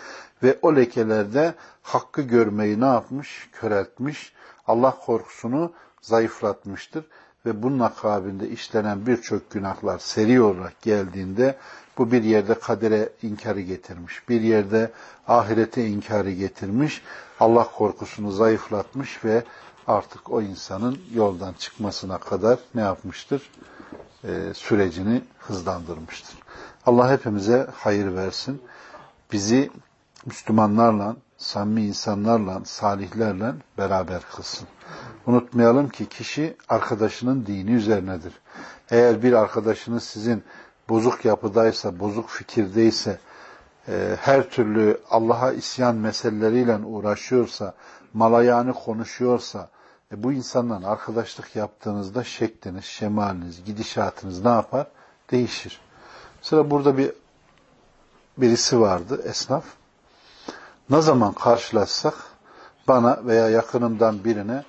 A: ve o lekelerde hakkı görmeyi ne yapmış? Köreltmiş. Allah korkusunu zayıflatmıştır. Ve bunun akabinde işlenen birçok günahlar seri olarak geldiğinde bu bir yerde kadere inkarı getirmiş. Bir yerde ahirete inkarı getirmiş. Allah korkusunu zayıflatmış ve artık o insanın yoldan çıkmasına kadar ne yapmıştır? Ee, sürecini hızlandırmıştır. Allah hepimize hayır versin. Bizi Müslümanlarla, samimi insanlarla, salihlerle beraber kılsın. Unutmayalım ki kişi arkadaşının dini üzerinedir. Eğer bir arkadaşınız sizin bozuk yapıdaysa, bozuk fikirdeyse, e, her türlü Allah'a isyan meseleleriyle uğraşıyorsa, malayani konuşuyorsa, e, bu insandan arkadaşlık yaptığınızda şekliniz, şemaliniz, gidişatınız ne yapar? Değişir. Sıra burada bir birisi vardı, esnaf. Ne zaman karşılaşsak bana veya yakınımdan birine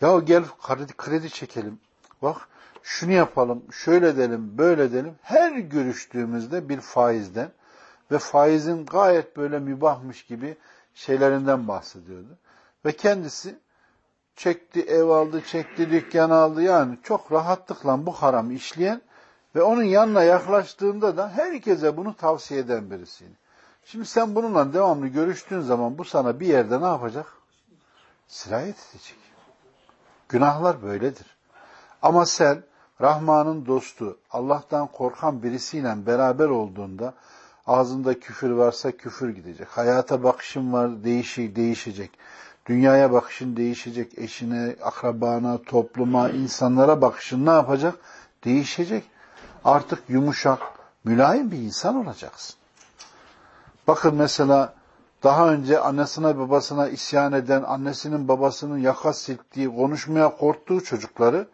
A: ya gel kredi, kredi çekelim. Bak şunu yapalım, şöyle edelim, böyle edelim. Her görüştüğümüzde bir faizden ve faizin gayet böyle mübahmış gibi şeylerinden bahsediyordu. Ve kendisi çekti, ev aldı, çekti, dükkan aldı. Yani çok rahatlıkla bu haram işleyen ve onun yanına yaklaştığında da herkese bunu tavsiye eden birisiydi. Şimdi sen bununla devamlı görüştüğün zaman bu sana bir yerde ne yapacak? Sirayet edecek. Günahlar böyledir. Ama sen Rahman'ın dostu, Allah'tan korkan birisiyle beraber olduğunda ağzında küfür varsa küfür gidecek. Hayata bakışın var değişi, değişecek. Dünyaya bakışın değişecek. Eşine, akrabana, topluma, insanlara bakışın ne yapacak? Değişecek. Artık yumuşak, mülayim bir insan olacaksın. Bakın mesela daha önce annesine babasına isyan eden, annesinin babasının yaka silktiği, konuşmaya korktuğu çocukları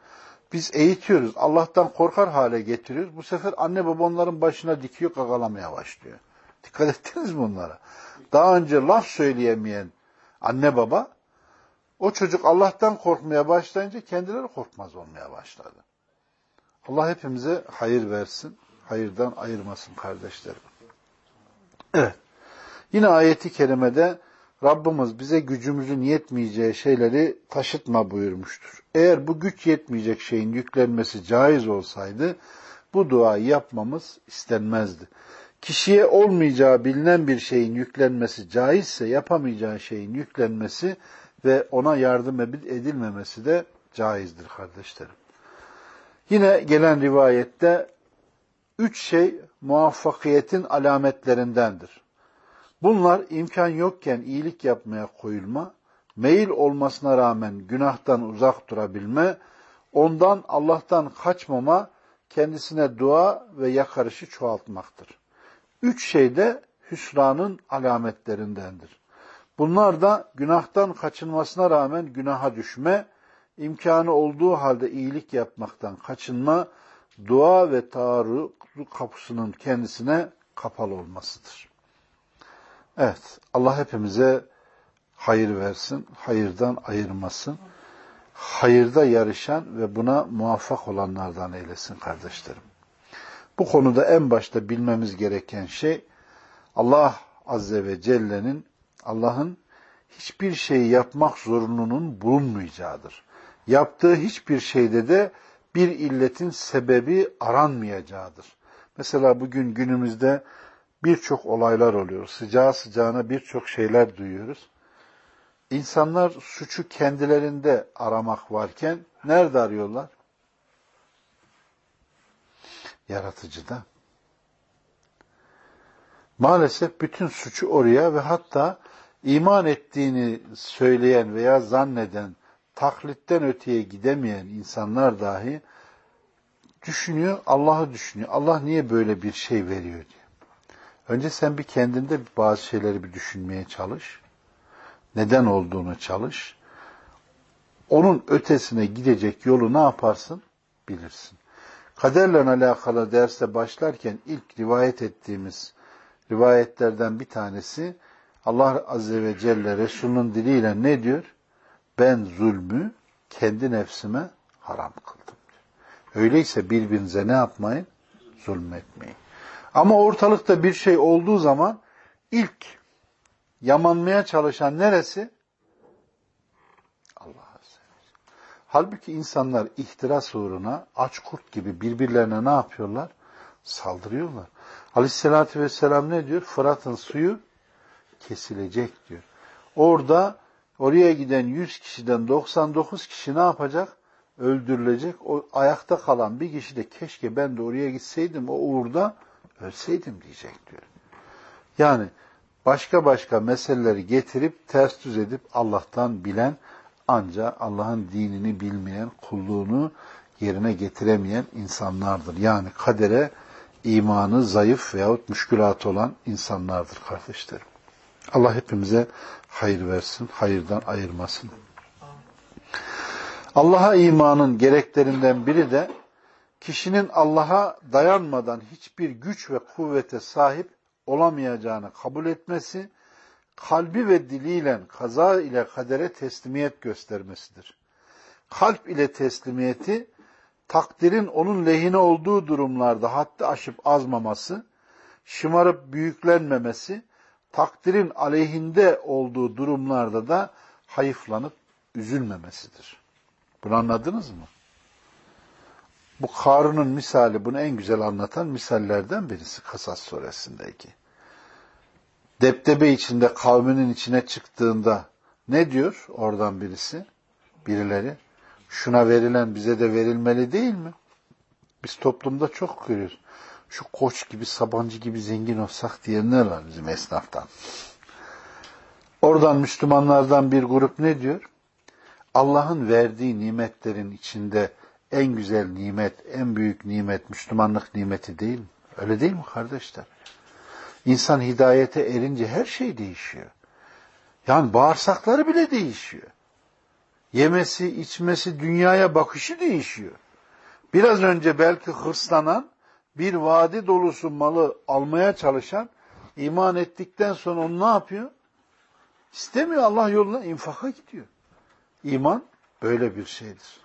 A: biz eğitiyoruz. Allah'tan korkar hale getiriyoruz. Bu sefer anne baba onların başına dikiyor, kagalamaya başlıyor. Dikkat <laughs> ettiniz mi onlara? Daha önce laf söyleyemeyen anne baba, o çocuk Allah'tan korkmaya başlayınca kendileri korkmaz olmaya başladı. Allah hepimize hayır versin, hayırdan ayırmasın kardeşlerim. Evet. Yine ayeti kerimede Rabbimiz bize gücümüzün yetmeyeceği şeyleri taşıtma buyurmuştur. Eğer bu güç yetmeyecek şeyin yüklenmesi caiz olsaydı bu duayı yapmamız istenmezdi. Kişiye olmayacağı bilinen bir şeyin yüklenmesi caizse yapamayacağı şeyin yüklenmesi ve ona yardım edilmemesi de caizdir kardeşlerim. Yine gelen rivayette üç şey muvaffakiyetin alametlerindendir. Bunlar imkan yokken iyilik yapmaya koyulma, meyil olmasına rağmen günahtan uzak durabilme, ondan Allah'tan kaçmama, kendisine dua ve yakarışı çoğaltmaktır. Üç şey de hüsranın alametlerindendir. Bunlar da günahtan kaçınmasına rağmen günaha düşme, imkanı olduğu halde iyilik yapmaktan kaçınma, dua ve taarruz kapısının kendisine kapalı olmasıdır. Evet, Allah hepimize hayır versin, hayırdan ayırmasın. Hayırda yarışan ve buna muvaffak olanlardan eylesin kardeşlerim. Bu konuda en başta bilmemiz gereken şey Allah Azze ve Celle'nin Allah'ın hiçbir şeyi yapmak zorunluluğunun bulunmayacağıdır. Yaptığı hiçbir şeyde de bir illetin sebebi aranmayacağıdır. Mesela bugün günümüzde birçok olaylar oluyor. Sıcağı sıcağına birçok şeyler duyuyoruz. İnsanlar suçu kendilerinde aramak varken nerede arıyorlar? Yaratıcıda. Maalesef bütün suçu oraya ve hatta iman ettiğini söyleyen veya zanneden, taklitten öteye gidemeyen insanlar dahi düşünüyor, Allah'ı düşünüyor. Allah niye böyle bir şey veriyor diye. Önce sen bir kendinde bazı şeyleri bir düşünmeye çalış. Neden olduğunu çalış. onun ötesine gidecek yolu ne yaparsın? Bilirsin. Kaderle alakalı derse başlarken ilk rivayet ettiğimiz rivayetlerden bir tanesi Allah Azze ve Celle Resul'ün diliyle ne diyor? Ben zulmü kendi nefsime haram kıldım. Öyleyse birbirinize ne yapmayın? Zulmetmeyin. Ama ortalıkta bir şey olduğu zaman ilk yamanmaya çalışan neresi? Allah Azze Halbuki insanlar ihtiras uğruna aç kurt gibi birbirlerine ne yapıyorlar? Saldırıyorlar. Aleyhissalatü vesselam ne diyor? Fırat'ın suyu kesilecek diyor. Orada oraya giden 100 kişiden 99 kişi ne yapacak? Öldürülecek. O ayakta kalan bir kişi de keşke ben de oraya gitseydim o uğurda ölseydim diyecek diyor. Yani başka başka meseleleri getirip ters düz edip Allah'tan bilen ancak Allah'ın dinini bilmeyen, kulluğunu yerine getiremeyen insanlardır. Yani kadere imanı zayıf veyahut müşkülat olan insanlardır kardeşlerim. Allah hepimize hayır versin, hayırdan ayırmasın. Allah'a imanın gereklerinden biri de kişinin Allah'a dayanmadan hiçbir güç ve kuvvete sahip olamayacağını kabul etmesi, kalbi ve diliyle kaza ile kadere teslimiyet göstermesidir. Kalp ile teslimiyeti, takdirin onun lehine olduğu durumlarda haddi aşıp azmaması, şımarıp büyüklenmemesi, takdirin aleyhinde olduğu durumlarda da hayıflanıp üzülmemesidir. Bunu anladınız mı? Bu Karun'un misali bunu en güzel anlatan misallerden birisi Kasas suresindeki. Deptebe içinde kavminin içine çıktığında ne diyor oradan birisi? Birileri. Şuna verilen bize de verilmeli değil mi? Biz toplumda çok görüyoruz. Şu koç gibi, sabancı gibi zengin olsak diyenler var bizim esnaftan. Oradan Müslümanlardan bir grup ne diyor? Allah'ın verdiği nimetlerin içinde en güzel nimet, en büyük nimet Müslümanlık nimeti değil mi? Öyle değil mi kardeşler? İnsan hidayete erince her şey değişiyor. Yani bağırsakları bile değişiyor. Yemesi, içmesi, dünyaya bakışı değişiyor. Biraz önce belki hırslanan, bir vadi dolusu malı almaya çalışan, iman ettikten sonra onu ne yapıyor? İstemiyor Allah yoluna infaka gidiyor. İman böyle bir şeydir.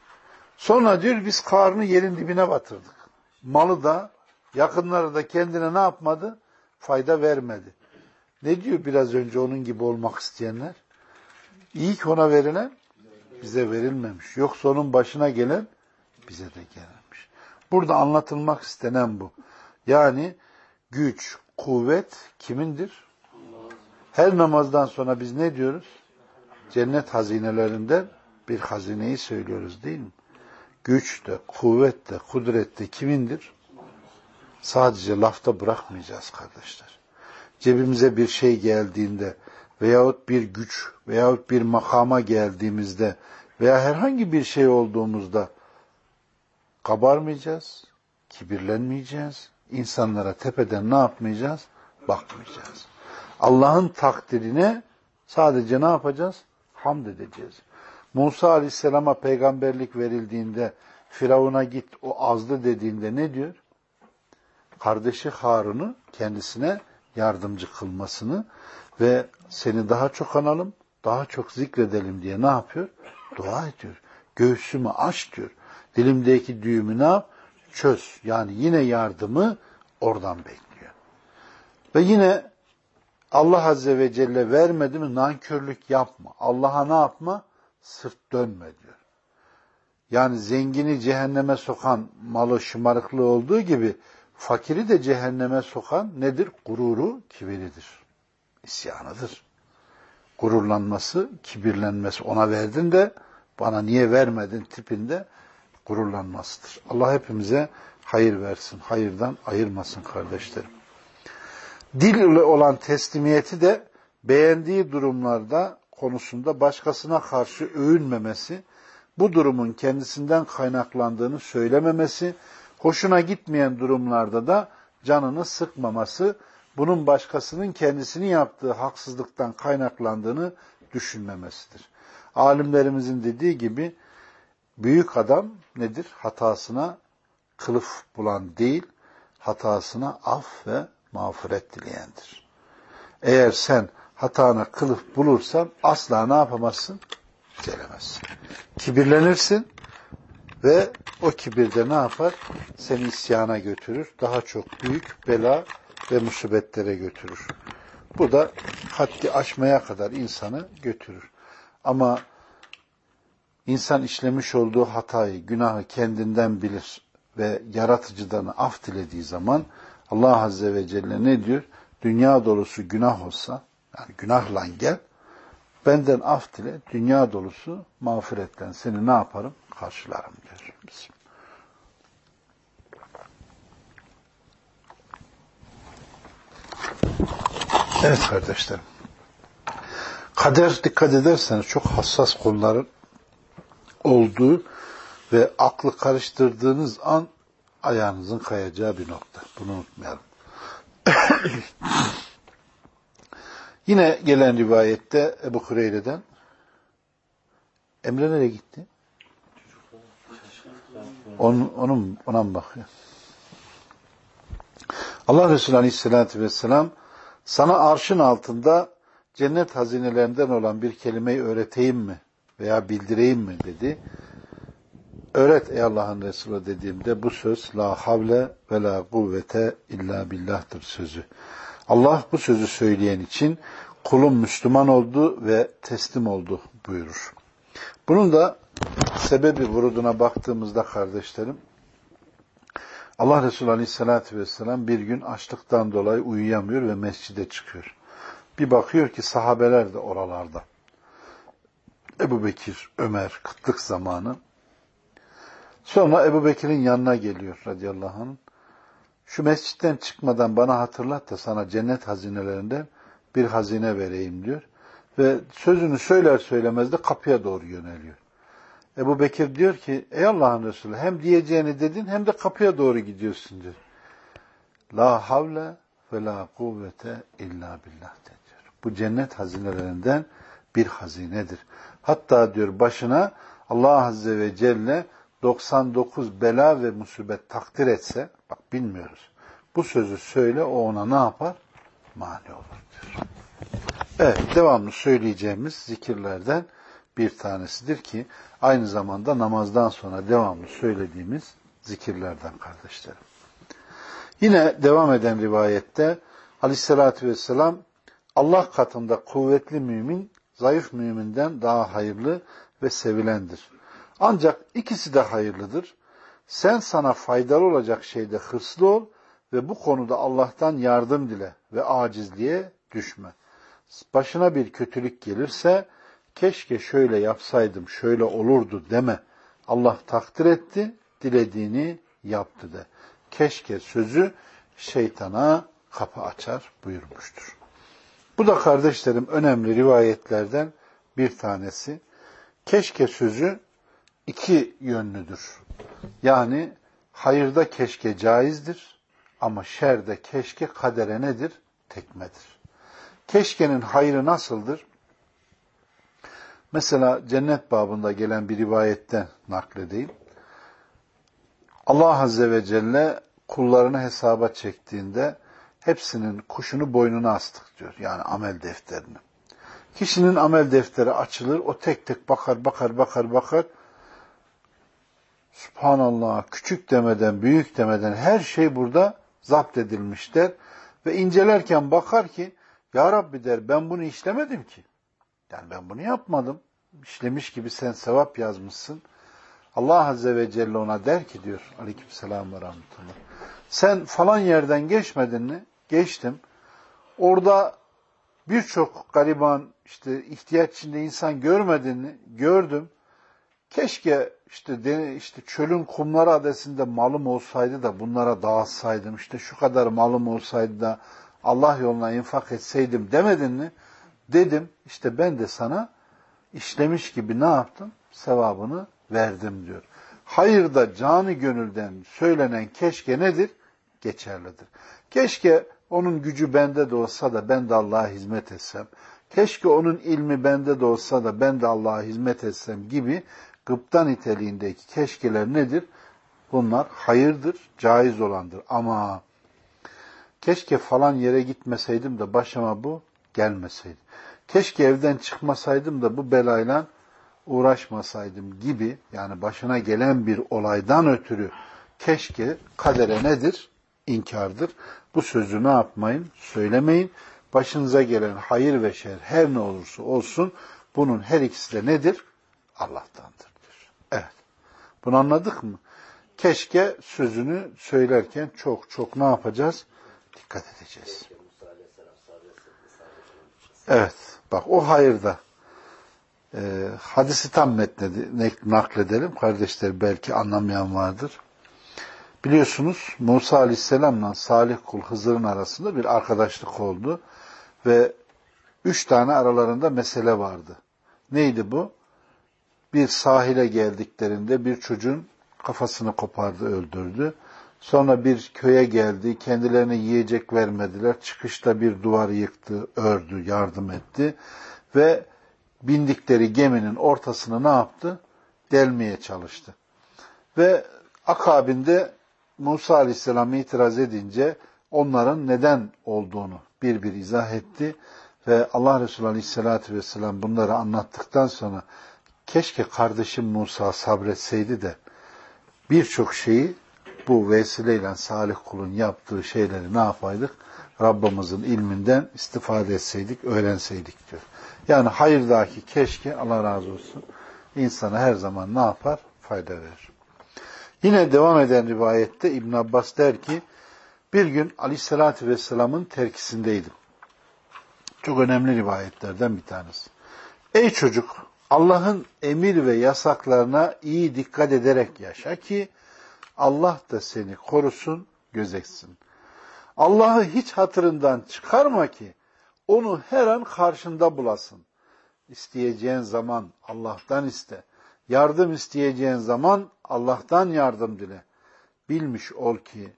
A: Sonra diyor biz karnı yerin dibine batırdık. Malı da yakınları da kendine ne yapmadı? Fayda vermedi. Ne diyor biraz önce onun gibi olmak isteyenler? İlk ona verilen bize verilmemiş. Yoksa onun başına gelen bize de gelmemiş. Burada anlatılmak istenen bu. Yani güç, kuvvet kimindir? Her namazdan sonra biz ne diyoruz? Cennet hazinelerinden bir hazineyi söylüyoruz değil mi? Güç de, kuvvet de, kudret de kimindir? Sadece lafta bırakmayacağız kardeşler. Cebimize bir şey geldiğinde veyahut bir güç veyahut bir makama geldiğimizde veya herhangi bir şey olduğumuzda kabarmayacağız, kibirlenmeyeceğiz, insanlara tepeden ne yapmayacağız? Bakmayacağız. Allah'ın takdirine sadece ne yapacağız? Hamd edeceğiz. Musa Aleyhisselam'a peygamberlik verildiğinde Firavun'a git o azdı dediğinde ne diyor? Kardeşi Harun'u kendisine yardımcı kılmasını ve seni daha çok analım, daha çok zikredelim diye ne yapıyor? Dua ediyor. Göğsümü aç diyor. Dilimdeki düğümü ne yap? Çöz. Yani yine yardımı oradan bekliyor. Ve yine Allah Azze ve Celle vermedi mi nankörlük yapma. Allah'a ne yapma? Sırt dönme diyor. Yani zengini cehenneme sokan malı şımarıklığı olduğu gibi fakiri de cehenneme sokan nedir? Gururu, kibiridir. İsyanıdır. Gururlanması, kibirlenmesi. Ona verdin de bana niye vermedin tipinde gururlanmasıdır. Allah hepimize hayır versin, hayırdan ayırmasın kardeşlerim. Dil ile olan teslimiyeti de beğendiği durumlarda konusunda başkasına karşı övünmemesi, bu durumun kendisinden kaynaklandığını söylememesi, hoşuna gitmeyen durumlarda da canını sıkmaması, bunun başkasının kendisini yaptığı haksızlıktan kaynaklandığını düşünmemesidir. Alimlerimizin dediği gibi büyük adam nedir? Hatasına kılıf bulan değil, hatasına af ve mağfiret dileyendir. Eğer sen hatana kılıf bulursan asla ne yapamazsın? Gelemezsin. Kibirlenirsin ve o kibirde ne yapar? Seni isyana götürür. Daha çok büyük bela ve musibetlere götürür. Bu da haddi aşmaya kadar insanı götürür. Ama insan işlemiş olduğu hatayı, günahı kendinden bilir ve yaratıcıdan af dilediği zaman Allah Azze ve Celle ne diyor? Dünya dolusu günah olsa, yani günahla gel, benden af dile, dünya dolusu mağfiretle seni ne yaparım? Karşılarım diyor. Evet kardeşlerim. Kader dikkat ederseniz çok hassas konuların olduğu ve aklı karıştırdığınız an ayağınızın kayacağı bir nokta. Bunu unutmayalım. <coughs> Yine gelen rivayette Ebu Hureyre'den Emre nereye gitti? Onun, onun, ona mı bakıyor? Allah Resulü Aleyhisselatü Vesselam sana arşın altında cennet hazinelerinden olan bir kelimeyi öğreteyim mi veya bildireyim mi dedi. Öğret ey Allah'ın Resulü dediğimde bu söz la havle ve la kuvvete illa billah'tır sözü. Allah bu sözü söyleyen için kulum Müslüman oldu ve teslim oldu buyurur. Bunun da sebebi vuruduna baktığımızda kardeşlerim, Allah Resulü Aleyhisselatü Vesselam bir gün açlıktan dolayı uyuyamıyor ve mescide çıkıyor. Bir bakıyor ki sahabeler de oralarda. Ebu Bekir, Ömer, kıtlık zamanı. Sonra Ebu Bekir'in yanına geliyor radıyallahu anh. Şu mescitten çıkmadan bana hatırlat da sana cennet hazinelerinden bir hazine vereyim diyor. Ve sözünü söyler söylemez de kapıya doğru yöneliyor. Ebu Bekir diyor ki ey Allah'ın Resulü hem diyeceğini dedin hem de kapıya doğru gidiyorsun diyor. La havle ve la kuvvete illa billah diyor. Bu cennet hazinelerinden bir hazinedir. Hatta diyor başına Allah Azze ve Celle 99 bela ve musibet takdir etse, bak bilmiyoruz. Bu sözü söyle o ona ne yapar? Mani olur diyor. Evet, devamlı söyleyeceğimiz zikirlerden bir tanesidir ki aynı zamanda namazdan sonra devamlı söylediğimiz zikirlerden kardeşlerim. Yine devam eden rivayette aleyhissalatü vesselam Allah katında kuvvetli mümin zayıf müminden daha hayırlı ve sevilendir. Ancak ikisi de hayırlıdır. Sen sana faydalı olacak şeyde hırslı ol ve bu konuda Allah'tan yardım dile ve acizliğe düşme. Başına bir kötülük gelirse keşke şöyle yapsaydım, şöyle olurdu deme. Allah takdir etti, dilediğini yaptı de. Keşke sözü şeytana kapı açar buyurmuştur. Bu da kardeşlerim önemli rivayetlerden bir tanesi. Keşke sözü iki yönlüdür. Yani hayırda keşke caizdir ama şerde keşke kadere nedir? Tekmedir. Keşkenin hayrı nasıldır? Mesela cennet babında gelen bir rivayette nakledeyim. Allah Azze ve Celle kullarını hesaba çektiğinde hepsinin kuşunu boynuna astık diyor. Yani amel defterini. Kişinin amel defteri açılır, o tek tek bakar, bakar, bakar, bakar. Subhanallah, küçük demeden, büyük demeden her şey burada zapt edilmişler. Ve incelerken bakar ki, Ya Rabbi der, ben bunu işlemedim ki. Yani ben bunu yapmadım. İşlemiş gibi sen sevap yazmışsın. Allah Azze ve Celle ona der ki diyor, aleykümselam ve rahmetullah. Sen falan yerden geçmedin mi? Geçtim. Orada birçok gariban, işte ihtiyaç içinde insan görmedin mi? Gördüm. Keşke işte işte çölün kumları adresinde malım olsaydı da bunlara dağıtsaydım. İşte şu kadar malım olsaydı da Allah yoluna infak etseydim demedin mi? Dedim. İşte ben de sana işlemiş gibi ne yaptım? Sevabını verdim diyor. Hayır da canı gönülden söylenen keşke nedir? Geçerlidir. Keşke onun gücü bende de olsa da ben de Allah'a hizmet etsem. keşke onun ilmi bende de olsa da ben de Allah'a hizmet etsem gibi gıpta niteliğindeki keşkeler nedir? Bunlar hayırdır, caiz olandır. Ama keşke falan yere gitmeseydim de başıma bu gelmeseydi. Keşke evden çıkmasaydım da bu belayla uğraşmasaydım gibi yani başına gelen bir olaydan ötürü keşke kadere nedir? İnkardır. Bu sözü ne yapmayın? Söylemeyin. Başınıza gelen hayır ve şer her ne olursa olsun bunun her ikisi de nedir? Allah'tandır. Evet. Bunu anladık mı? Keşke sözünü söylerken çok çok ne yapacağız? Dikkat edeceğiz. Evet. Bak o hayırda. Ee, hadisi tam metnedi, nakledelim. Kardeşler belki anlamayan vardır. Biliyorsunuz Musa Aleyhisselam'la Salih kul Hızır'ın arasında bir arkadaşlık oldu. Ve üç tane aralarında mesele vardı. Neydi bu? Bir sahile geldiklerinde bir çocuğun kafasını kopardı, öldürdü. Sonra bir köye geldi, kendilerine yiyecek vermediler. Çıkışta bir duvar yıktı, ördü, yardım etti. Ve bindikleri geminin ortasını ne yaptı? Delmeye çalıştı. Ve akabinde Musa Aleyhisselam itiraz edince onların neden olduğunu bir bir izah etti. Ve Allah Resulü Aleyhisselatü Vesselam bunları anlattıktan sonra keşke kardeşim Musa sabretseydi de birçok şeyi bu vesileyle salih kulun yaptığı şeyleri ne yapaydık? Rabbimizin ilminden istifade etseydik, öğrenseydik diyor. Yani hayırdaki keşke Allah razı olsun insana her zaman ne yapar? Fayda verir. Yine devam eden rivayette İbn Abbas der ki bir gün Aleyhisselatü Vesselam'ın terkisindeydim. Çok önemli rivayetlerden bir tanesi. Ey çocuk Allah'ın emir ve yasaklarına iyi dikkat ederek yaşa ki Allah da seni korusun, gözetsin. Allah'ı hiç hatırından çıkarma ki onu her an karşında bulasın. İsteyeceğin zaman Allah'tan iste. Yardım isteyeceğin zaman Allah'tan yardım dile. Bilmiş ol ki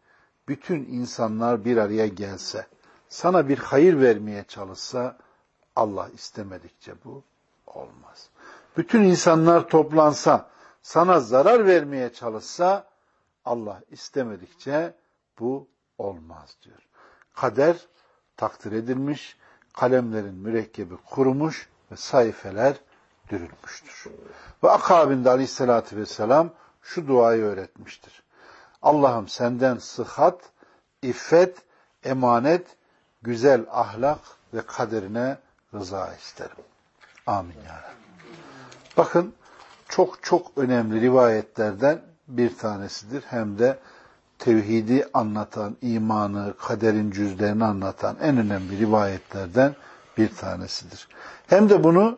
A: bütün insanlar bir araya gelse, sana bir hayır vermeye çalışsa Allah istemedikçe bu olmaz. Bütün insanlar toplansa, sana zarar vermeye çalışsa Allah istemedikçe bu olmaz diyor. Kader takdir edilmiş, kalemlerin mürekkebi kurumuş ve sayfeler dürülmüştür. Ve akabinde aleyhissalatü vesselam şu duayı öğretmiştir. Allah'ım senden sıhhat, iffet, emanet, güzel ahlak ve kaderine rıza isterim. Amin ya Bakın çok çok önemli rivayetlerden bir tanesidir. Hem de tevhidi anlatan, imanı, kaderin cüzlerini anlatan en önemli rivayetlerden bir tanesidir. Hem de bunu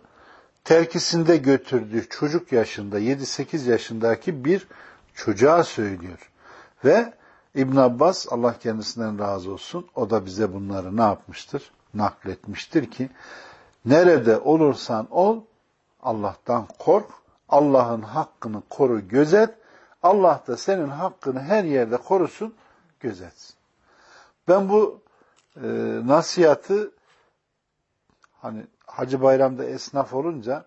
A: terkisinde götürdüğü çocuk yaşında, 7-8 yaşındaki bir çocuğa söylüyor. Ve İbn Abbas, Allah kendisinden razı olsun, o da bize bunları ne yapmıştır? Nakletmiştir ki, nerede olursan ol, Allah'tan kork, Allah'ın hakkını koru, gözet, Allah da senin hakkını her yerde korusun, gözetsin. Ben bu e, nasihatı hani Hacı Bayram'da esnaf olunca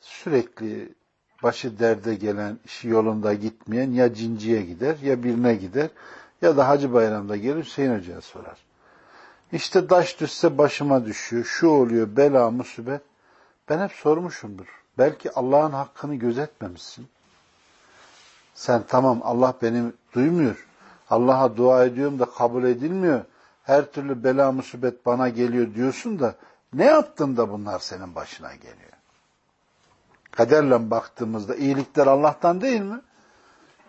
A: sürekli başı derde gelen, işi yolunda gitmeyen ya cinciye gider ya birine gider ya da Hacı Bayram'da gelir Hüseyin Hoca'ya sorar. İşte taş düşse başıma düşüyor, şu oluyor, bela, musibet. Ben hep sormuşumdur. Belki Allah'ın hakkını gözetmemişsin. Sen tamam Allah beni duymuyor. Allah'a dua ediyorum da kabul edilmiyor. Her türlü bela musibet bana geliyor diyorsun da ne yaptın da bunlar senin başına geliyor? Kaderle baktığımızda iyilikler Allah'tan değil mi?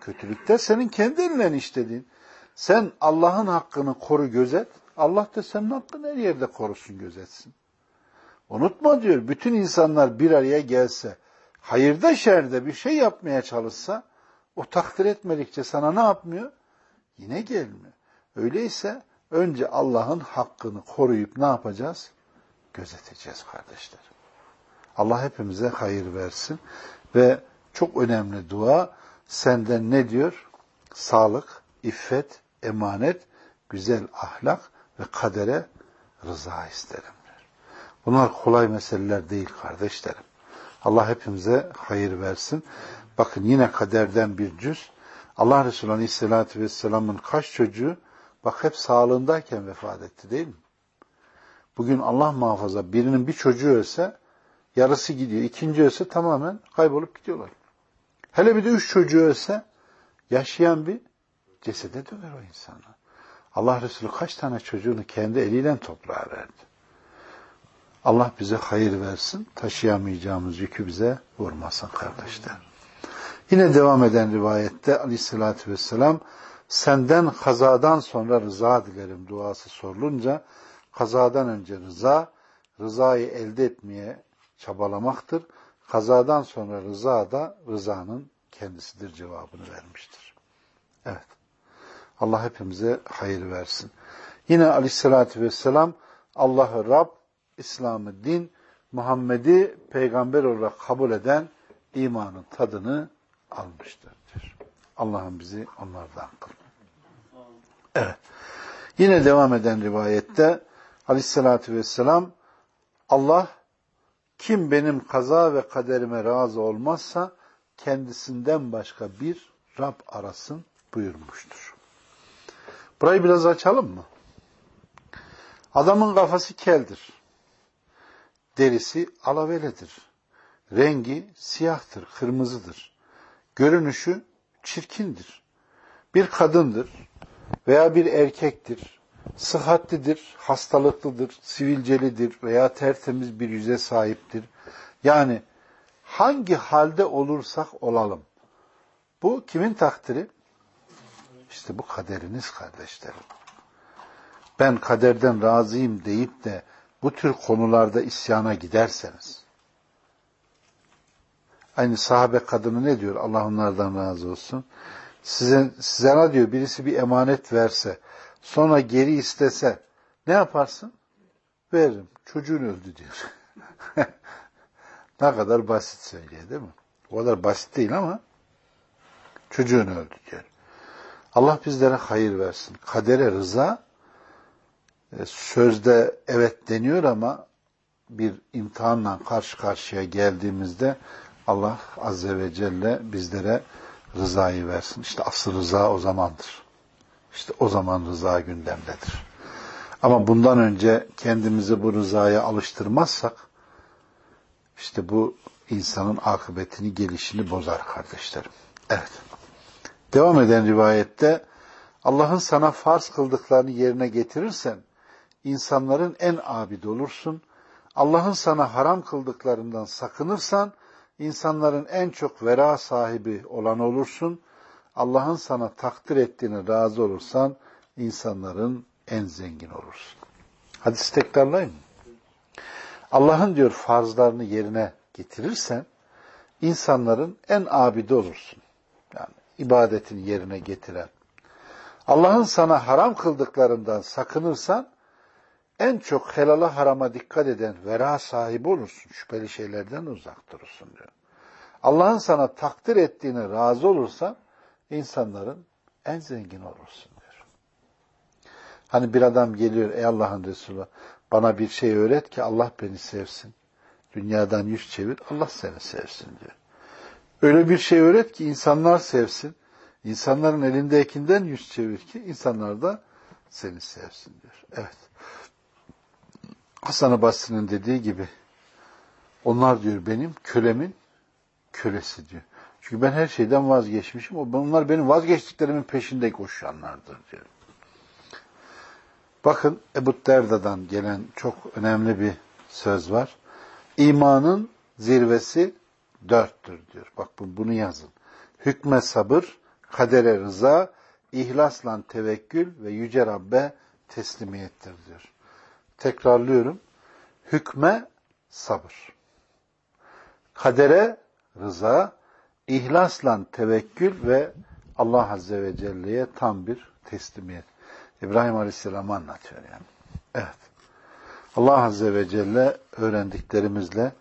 A: Kötülükler senin kendi elinden işlediğin. Sen Allah'ın hakkını koru gözet. Allah da senin hakkını her yerde korusun gözetsin. Unutma diyor bütün insanlar bir araya gelse, hayırda şerde bir şey yapmaya çalışsa o takdir etmedikçe sana ne yapmıyor? Yine gelmiyor. Öyleyse önce Allah'ın hakkını koruyup ne yapacağız? Gözeteceğiz kardeşler. Allah hepimize hayır versin. Ve çok önemli dua senden ne diyor? Sağlık, iffet, emanet, güzel ahlak ve kadere rıza isterim. Bunlar kolay meseleler değil kardeşlerim. Allah hepimize hayır versin. Bakın yine kaderden bir cüz. Allah Resulü Aleyhisselatü Vesselam'ın kaç çocuğu bak hep sağlığındayken vefat etti değil mi? Bugün Allah muhafaza birinin bir çocuğu ölse yarısı gidiyor. İkinci ölse tamamen kaybolup gidiyorlar. Hele bir de üç çocuğu ölse yaşayan bir cesede döner o insanlar. Allah Resulü kaç tane çocuğunu kendi eliyle toprağa verdi. Allah bize hayır versin, taşıyamayacağımız yükü bize vurmasın kardeşler. Yine devam eden rivayette aleyhissalatü vesselam senden kazadan sonra rıza dilerim duası sorulunca kazadan önce rıza, rızayı elde etmeye çabalamaktır. Kazadan sonra rıza da rızanın kendisidir cevabını vermiştir. Evet. Allah hepimize hayır versin. Yine aleyhissalatü vesselam Allah'ı Rab, İslam'ı din, Muhammed'i peygamber olarak kabul eden imanın tadını almıştır. Allah'ım bizi onlardan kıl. Evet. Yine devam eden rivayette aleyhissalatü vesselam Allah kim benim kaza ve kaderime razı olmazsa kendisinden başka bir Rab arasın buyurmuştur. Burayı biraz açalım mı? Adamın kafası keldir. Derisi alaveledir. Rengi siyahtır, kırmızıdır. Görünüşü çirkindir. Bir kadındır veya bir erkektir. Sıhhatlidir, hastalıklıdır, sivilcelidir veya tertemiz bir yüze sahiptir. Yani hangi halde olursak olalım. Bu kimin takdiri? İşte bu kaderiniz kardeşlerim. Ben kaderden razıyım deyip de bu tür konularda isyana giderseniz, aynı sahabe kadını ne diyor? Allah onlardan razı olsun. Size, size ne diyor? Birisi bir emanet verse, sonra geri istese, ne yaparsın? Veririm. Çocuğun öldü diyor. <laughs> ne kadar basit söylüyor değil mi? O kadar basit değil ama çocuğun öldü diyor. Allah bizlere hayır versin. Kadere rıza e, sözde evet deniyor ama bir imtihanla karşı karşıya geldiğimizde Allah Azze ve Celle bizlere rızayı versin. İşte asıl rıza o zamandır. İşte o zaman rıza gündemdedir. Ama bundan önce kendimizi bu rızaya alıştırmazsak işte bu insanın akıbetini, gelişini bozar kardeşlerim. Evet. Devam eden rivayette Allah'ın sana farz kıldıklarını yerine getirirsen insanların en abid olursun. Allah'ın sana haram kıldıklarından sakınırsan insanların en çok vera sahibi olan olursun. Allah'ın sana takdir ettiğine razı olursan insanların en zengin olursun. Hadis tekrarlayayım mı? Allah'ın diyor farzlarını yerine getirirsen insanların en abidi olursun. Yani ibadetini yerine getiren. Allah'ın sana haram kıldıklarından sakınırsan en çok helala harama dikkat eden vera sahibi olursun. Şüpheli şeylerden uzak durursun diyor. Allah'ın sana takdir ettiğine razı olursa insanların en zengin olursun diyor. Hani bir adam geliyor ey Allah'ın Resulü bana bir şey öğret ki Allah beni sevsin. Dünyadan yüz çevir Allah seni sevsin diyor. Öyle bir şey öğret ki insanlar sevsin. İnsanların elindekinden yüz çevir ki insanlar da seni sevsin diyor. Evet. Hasan-ı Basri'nin dediği gibi onlar diyor benim kölemin kölesi diyor. Çünkü ben her şeyden vazgeçmişim. Onlar benim vazgeçtiklerimin peşinde koşanlardır diyor. Bakın Ebu Derda'dan gelen çok önemli bir söz var. İmanın zirvesi dörttür diyor. Bak bunu yazın. Hükme sabır, kadere rıza, ihlasla tevekkül ve yüce Rabbe teslimiyettir diyor. Tekrarlıyorum. Hükme sabır. Kadere rıza, ihlasla tevekkül ve Allah Azze ve Celle'ye tam bir teslimiyet. İbrahim Aleyhisselam anlatıyor yani. Evet. Allah Azze ve Celle öğrendiklerimizle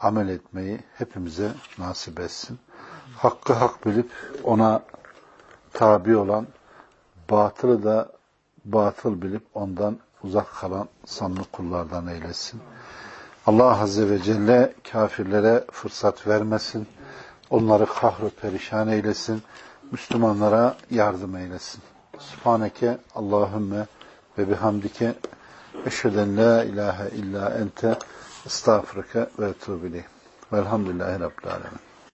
A: amel etmeyi hepimize nasip etsin. Hakkı hak bilip ona tabi olan, batılı da batıl bilip ondan uzak kalan sanlı kullardan eylesin. Allah Azze ve Celle kafirlere fırsat vermesin. Onları kahru perişan eylesin. Müslümanlara yardım eylesin. Subhaneke Allahümme ve bihamdike eşheden la ilahe illa ente estağfurike ve etubileyh. Velhamdülillahi Rabbil Alemin.